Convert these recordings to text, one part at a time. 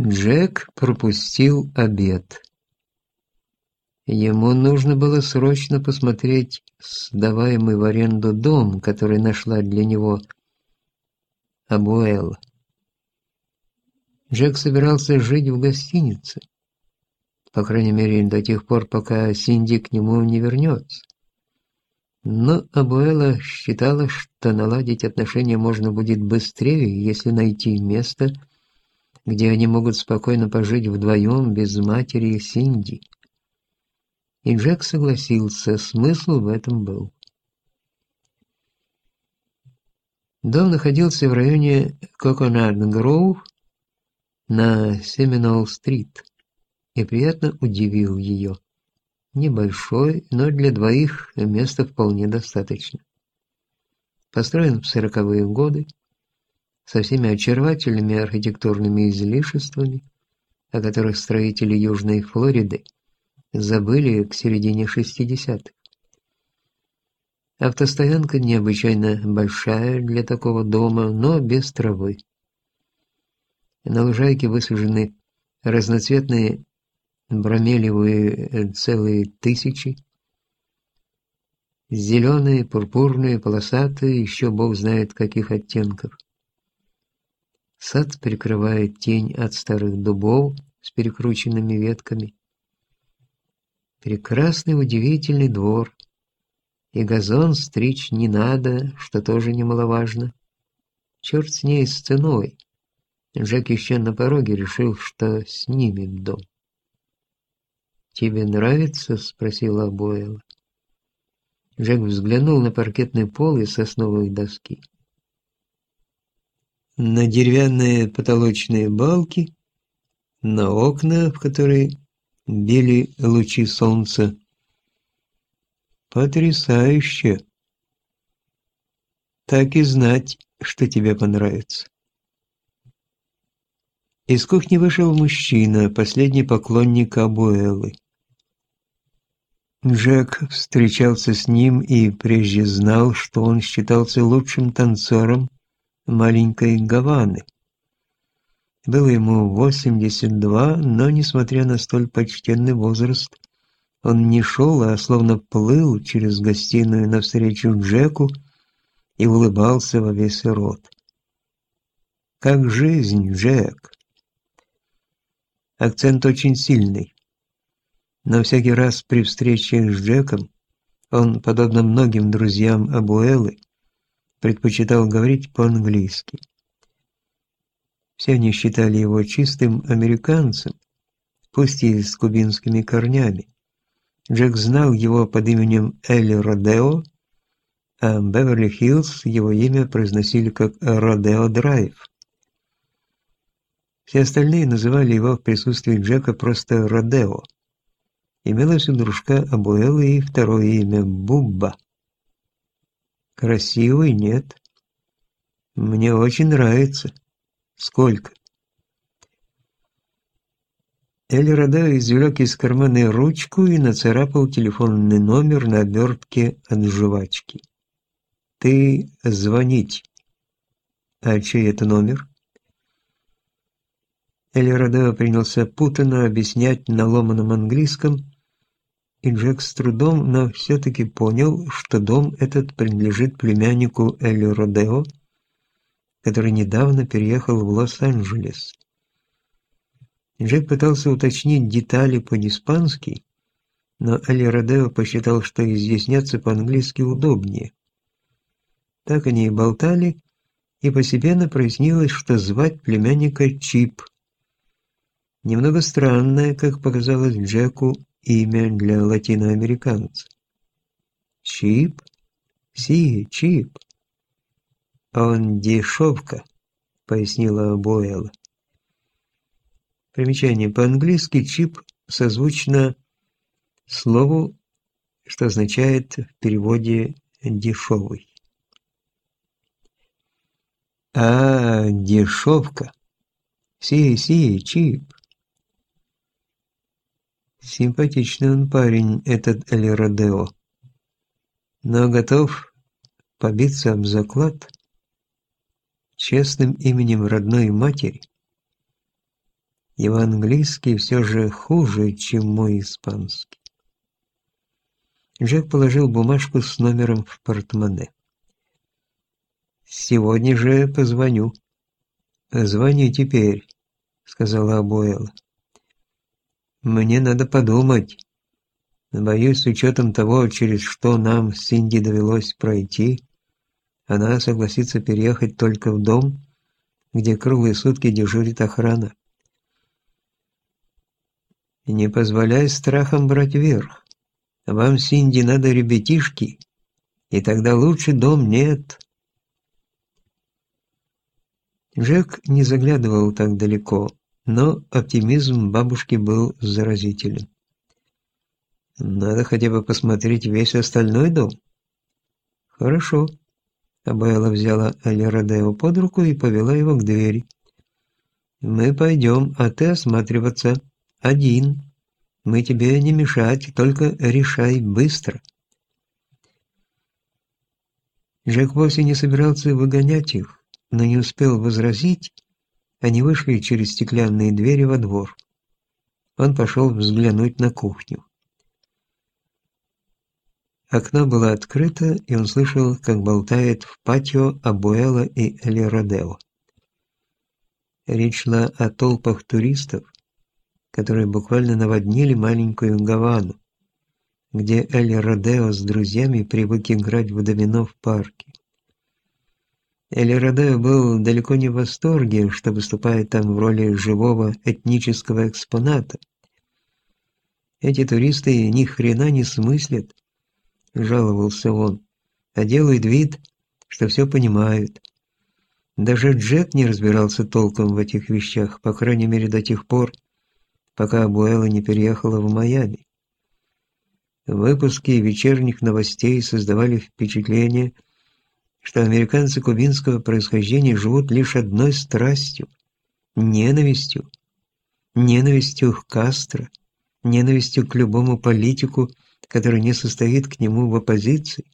Джек пропустил обед. Ему нужно было срочно посмотреть сдаваемый в аренду дом, который нашла для него Абуэлла. Джек собирался жить в гостинице, по крайней мере до тех пор, пока Синди к нему не вернется. Но Абуэла считала, что наладить отношения можно будет быстрее, если найти место, где они могут спокойно пожить вдвоем без матери Синди. И Джек согласился, смысл в этом был. Дом находился в районе Коконат-Гроув на Семинол-стрит и приятно удивил ее. Небольшой, но для двоих места вполне достаточно. Построен в сороковые годы, со всеми очаровательными архитектурными излишествами, о которых строители Южной Флориды забыли к середине 60-х. Автостоянка необычайно большая для такого дома, но без травы. На лужайке высажены разноцветные бромелевые целые тысячи, зеленые, пурпурные, полосатые, еще бог знает каких оттенков. Сад прикрывает тень от старых дубов с перекрученными ветками. Прекрасный удивительный двор. И газон стричь не надо, что тоже немаловажно. Черт с ней с ценой. Джек еще на пороге решил, что снимет дом. «Тебе нравится?» — спросила Абуэла. Джек взглянул на паркетный пол и сосновые доски на деревянные потолочные балки, на окна, в которые били лучи солнца. Потрясающе! Так и знать, что тебе понравится. Из кухни вышел мужчина, последний поклонник Абуэлы. Джек встречался с ним и прежде знал, что он считался лучшим танцором маленькой Гаваны. Было ему 82, но, несмотря на столь почтенный возраст, он не шел, а словно плыл через гостиную навстречу Джеку и улыбался во весь рот. «Как жизнь, Джек?» Акцент очень сильный. Но всякий раз при встрече с Джеком он, подобно многим друзьям Абуэлы, предпочитал говорить по-английски. Все они считали его чистым американцем, пусть и с кубинскими корнями. Джек знал его под именем Элли Родео, а Беверли-Хиллз его имя произносили как Родео Драйв. Все остальные называли его в присутствии Джека просто Родео. Имелось у дружка Абуэлы и второе имя Бубба. Красивый, нет? Мне очень нравится. Сколько? Эль Родео извлек из кармана ручку и нацарапал телефонный номер на обертке от жвачки. «Ты звонить». «А чей это номер?» Эль Родео принялся путанно объяснять на ломаном английском, и Джек с трудом, но все-таки понял, что дом этот принадлежит племяннику Эль Родео, который недавно переехал в Лос-Анджелес. Джек пытался уточнить детали по-испански, но Эль Родео посчитал, что изъясняться по-английски удобнее. Так они и болтали, и постепенно прояснилось, что звать племянника Чип. Немного странное, как показалось Джеку, имя для латиноамериканца. Чип? Си, Чип. Он дешевка, пояснила Буэлла. Примечание. По-английски чип созвучно слову, что означает в переводе «дешевый». А, дешевка. Си, си, чип. Симпатичный он парень, этот Эль. Но готов побиться об заклад честным именем родной матери. Его английский все же хуже, чем мой испанский. Джек положил бумажку с номером в портмоне. «Сегодня же позвоню». «Звони теперь», — сказала Абуэла. «Мне надо подумать. Боюсь, с учетом того, через что нам с Синди довелось пройти, она согласится переехать только в дом, где круглые сутки дежурит охрана. Не позволяй страхам брать верх. Вам, Синди, надо ребятишки, и тогда лучше дом нет. Джек не заглядывал так далеко, но оптимизм бабушки был заразителен. Надо хотя бы посмотреть весь остальной дом. Хорошо. Абайла взяла Алирадео под руку и повела его к двери. Мы пойдем, а ты осматриваться. Один. Мы тебе не мешать, только решай быстро. Джек вовсе не собирался выгонять их, но не успел возразить, они вышли через стеклянные двери во двор. Он пошел взглянуть на кухню. Окно было открыто, и он слышал, как болтает в патио Абуэла и Элирадео. Речь шла о толпах туристов, которые буквально наводнили маленькую Гавану, где Родео с друзьями привык играть в домино в парке. Эль Родео был далеко не в восторге, что выступает там в роли живого этнического экспоната. Эти туристы ни хрена не смыслят, жаловался он, а делают вид, что все понимают. Даже Джек не разбирался толком в этих вещах, по крайней мере до тех пор, пока Абуэла не переехала в Майами. Выпуски вечерних новостей создавали впечатление, что американцы кубинского происхождения живут лишь одной страстью – ненавистью. Ненавистью к Кастро, ненавистью к любому политику, который не состоит к нему в оппозиции,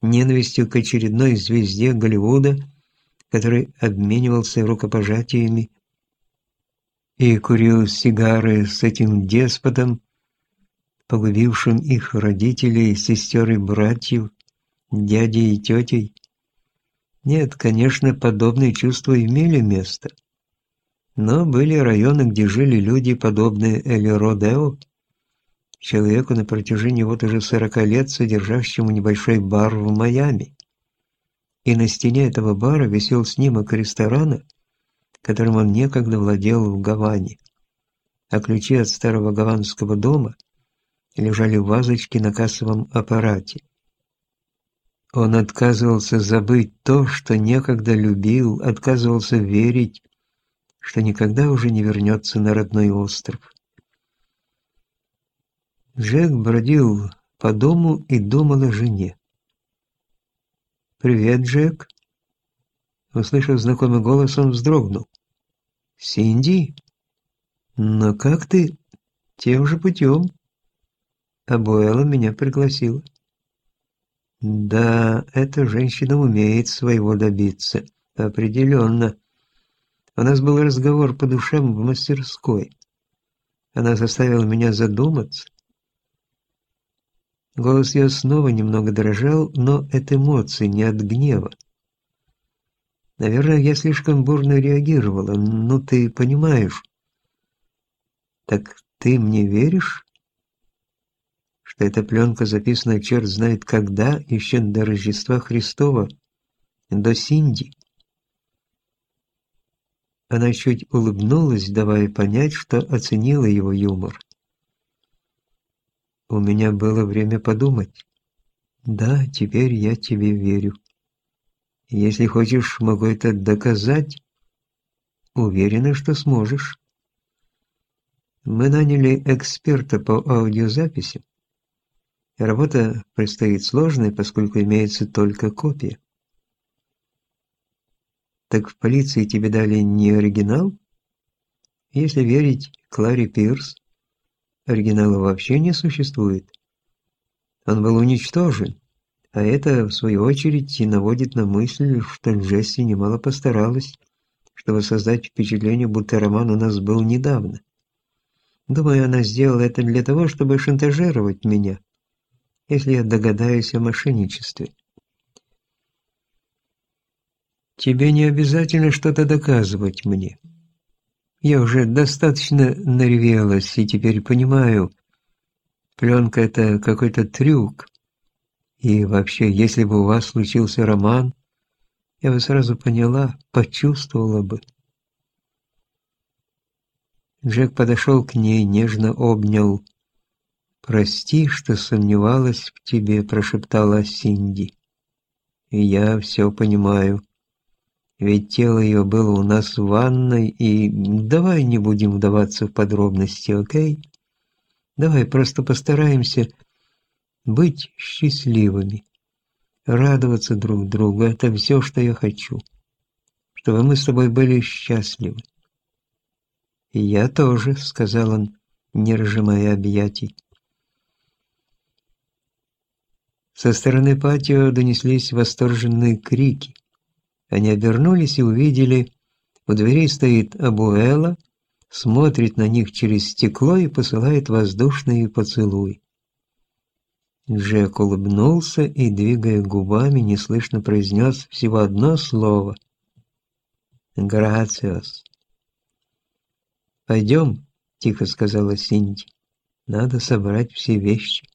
ненавистью к очередной звезде Голливуда, который обменивался рукопожатиями и курил сигары с этим деспотом, погубившим их родителей, сестер и братьев, дядей и тетей. Нет, конечно, подобные чувства имели место. Но были районы, где жили люди, подобные Эли Родео, человеку на протяжении вот уже сорока лет содержащему небольшой бар в Майами. И на стене этого бара висел снимок ресторана, которым он некогда владел в Гаване. А ключи от старого гаванского дома лежали в вазочке на кассовом аппарате. Он отказывался забыть то, что некогда любил, отказывался верить, что никогда уже не вернется на родной остров. Джек бродил по дому и думал о жене. «Привет, Джек!» Услышав знакомый голос, он вздрогнул. «Синди? Но как ты? Тем же путем?» Абуэла меня пригласила. «Да, эта женщина умеет своего добиться. Определенно. У нас был разговор по душам в мастерской. Она заставила меня задуматься. Голос ее снова немного дрожал, но от эмоций, не от гнева. Наверное, я слишком бурно реагировала, ну ты понимаешь. Так ты мне веришь? Что эта пленка записана черт знает когда, еще до Рождества Христова, до Синди. Она чуть улыбнулась, давая понять, что оценила его юмор. У меня было время подумать. Да, теперь я тебе верю. Если хочешь, могу это доказать. Уверена, что сможешь. Мы наняли эксперта по аудиозаписи. Работа предстоит сложной, поскольку имеется только копия. Так в полиции тебе дали не оригинал? Если верить Кларе Пирс, оригинала вообще не существует. Он был уничтожен, а это, в свою очередь, и наводит на мысль, что Джесси немало постаралась, чтобы создать впечатление, будто роман у нас был недавно. Думаю, она сделала это для того, чтобы шантажировать меня, если я догадаюсь о мошенничестве. Тебе не обязательно что-то доказывать мне. Я уже достаточно наревелась и теперь понимаю, пленка — это какой-то трюк. И вообще, если бы у вас случился роман, я бы сразу поняла, почувствовала бы. Джек подошел к ней, нежно обнял. «Прости, что сомневалась в тебе», — прошептала Синди. «И я все понимаю. Ведь тело ее было у нас в ванной, и давай не будем вдаваться в подробности, окей? Давай просто постараемся быть счастливыми, радоваться друг другу. Это все, что я хочу. Чтобы мы с тобой были счастливы. «И я тоже», — сказал он, не разжимая объятий. Со стороны патио донеслись восторженные крики. Они обернулись и увидели, у дверей стоит Абуэла, смотрит на них через стекло и посылает воздушные поцелуи. Джек улыбнулся и, двигая губами, неслышно произнес всего одно слово «Грациос». «Пойдем», — тихо сказала Синди. «Надо собрать все вещи.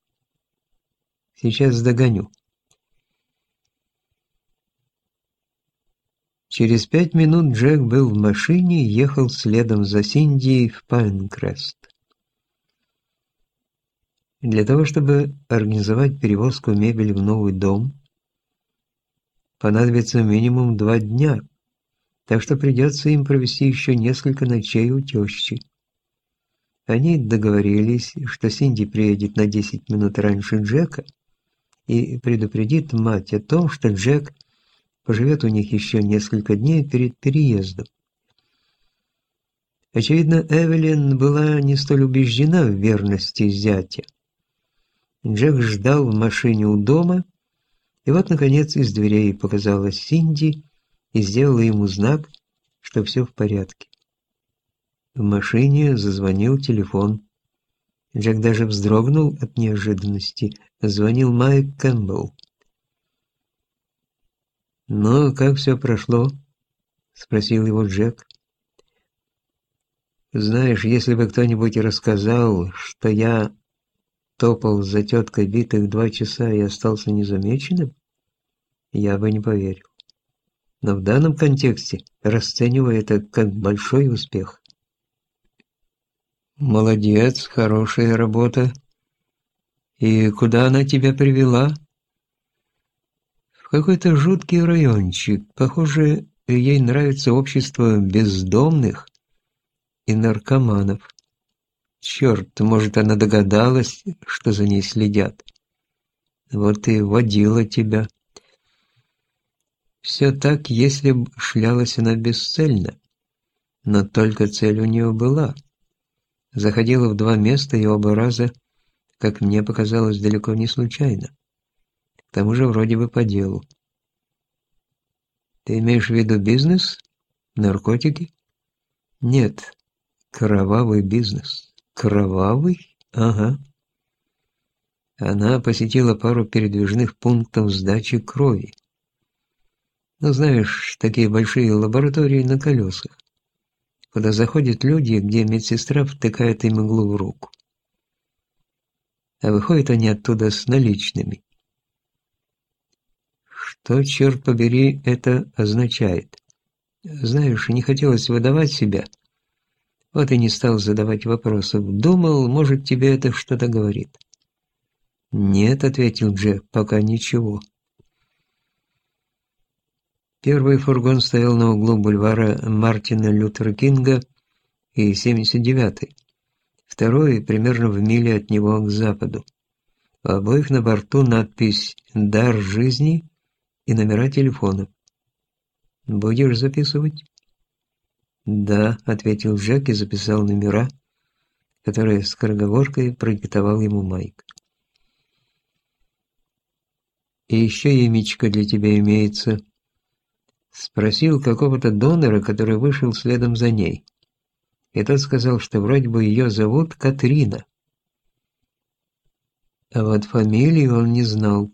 Сейчас догоню». Через пять минут Джек был в машине и ехал следом за Синди в Пайнкрест. Для того, чтобы организовать перевозку мебели в новый дом, понадобится минимум два дня – так что придется им провести еще несколько ночей у тещи. Они договорились, что Синди приедет на 10 минут раньше Джека и предупредит мать о том, что Джек поживет у них еще несколько дней перед переездом. Очевидно, Эвелин была не столь убеждена в верности зятя. Джек ждал в машине у дома, и вот, наконец, из дверей показалась Синди и сделала ему знак, что все в порядке. В машине зазвонил телефон. Джек даже вздрогнул от неожиданности. Звонил Майк Кэмпбелл. «Ну, как все прошло?» — спросил его Джек. «Знаешь, если бы кто-нибудь рассказал, что я топал за теткой битых два часа и остался незамеченным, я бы не поверил но в данном контексте расцениваю это как большой успех. Молодец, хорошая работа. И куда она тебя привела? В какой-то жуткий райончик. Похоже, ей нравится общество бездомных и наркоманов. Черт, может, она догадалась, что за ней следят. Вот и водила тебя. Все так, если б шлялась она бесцельно. Но только цель у нее была. Заходила в два места и оба раза, как мне показалось, далеко не случайно. К тому же вроде бы по делу. Ты имеешь в виду бизнес? Наркотики? Нет, кровавый бизнес. Кровавый? Ага. Она посетила пару передвижных пунктов сдачи крови. Ну, знаешь, такие большие лаборатории на колесах, куда заходят люди, где медсестра втыкает им иглу в руку. А выходят они оттуда с наличными. Что, черт побери, это означает? Знаешь, не хотелось выдавать себя, вот и не стал задавать вопросов. Думал, может, тебе это что-то говорит. «Нет», — ответил Джек, — «пока ничего». Первый фургон стоял на углу бульвара Мартина Лютера Кинга и 79-й. Второй примерно в миле от него к западу. У обоих на борту надпись «Дар жизни» и номера телефонов. «Будешь записывать?» «Да», — ответил Джек и записал номера, которые скороговоркой продиктовал ему Майк. «И еще ямичка для тебя имеется», Спросил какого-то донора, который вышел следом за ней. И тот сказал, что вроде бы ее зовут Катрина. А вот фамилии он не знал.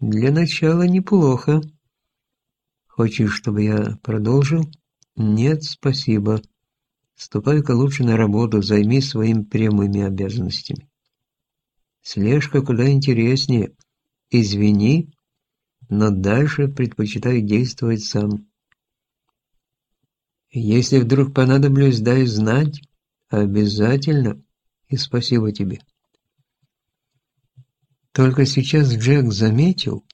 Для начала неплохо. Хочешь, чтобы я продолжил? Нет, спасибо. Ступай-ка лучше на работу, займись своими прямыми обязанностями. Слежка куда интереснее. Извини, но дальше предпочитаю действовать сам. Если вдруг понадоблюсь, дай знать. Обязательно. И спасибо тебе. Только сейчас Джек заметил,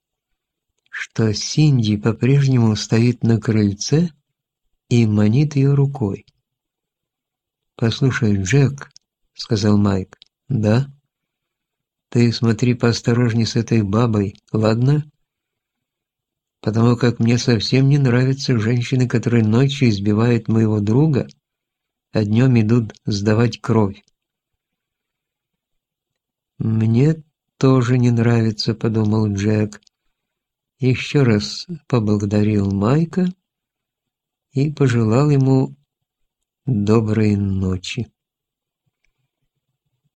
что Синди по-прежнему стоит на крыльце и манит ее рукой. «Послушай, Джек», — сказал Майк, — «да?» «Ты смотри поосторожней с этой бабой, ладно?» «Потому как мне совсем не нравятся женщины, которые ночью избивают моего друга, а днем идут сдавать кровь». «Мне тоже не нравится», — подумал Джек. Еще раз поблагодарил Майка и пожелал ему доброй ночи.